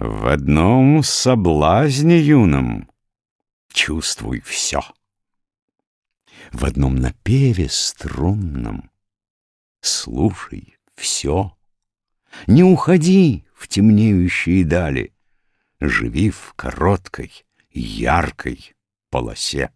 В одном соблазне юном чувствуй все. В одном напеве струнном слушай все. Не уходи в темнеющие дали, живи в короткой, яркой полосе.